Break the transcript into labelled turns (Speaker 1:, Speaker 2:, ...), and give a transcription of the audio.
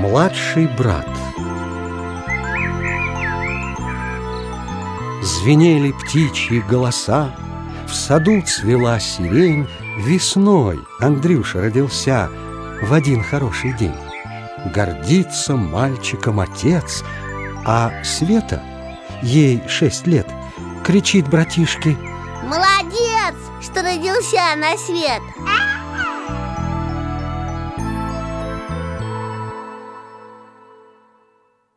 Speaker 1: Младший брат Звенели птичьи голоса В саду цвела сирень Весной Андрюша родился В один хороший день Гордится мальчиком отец А Света, ей шесть лет Кричит братишке
Speaker 2: Молодец, что родился на свет! А!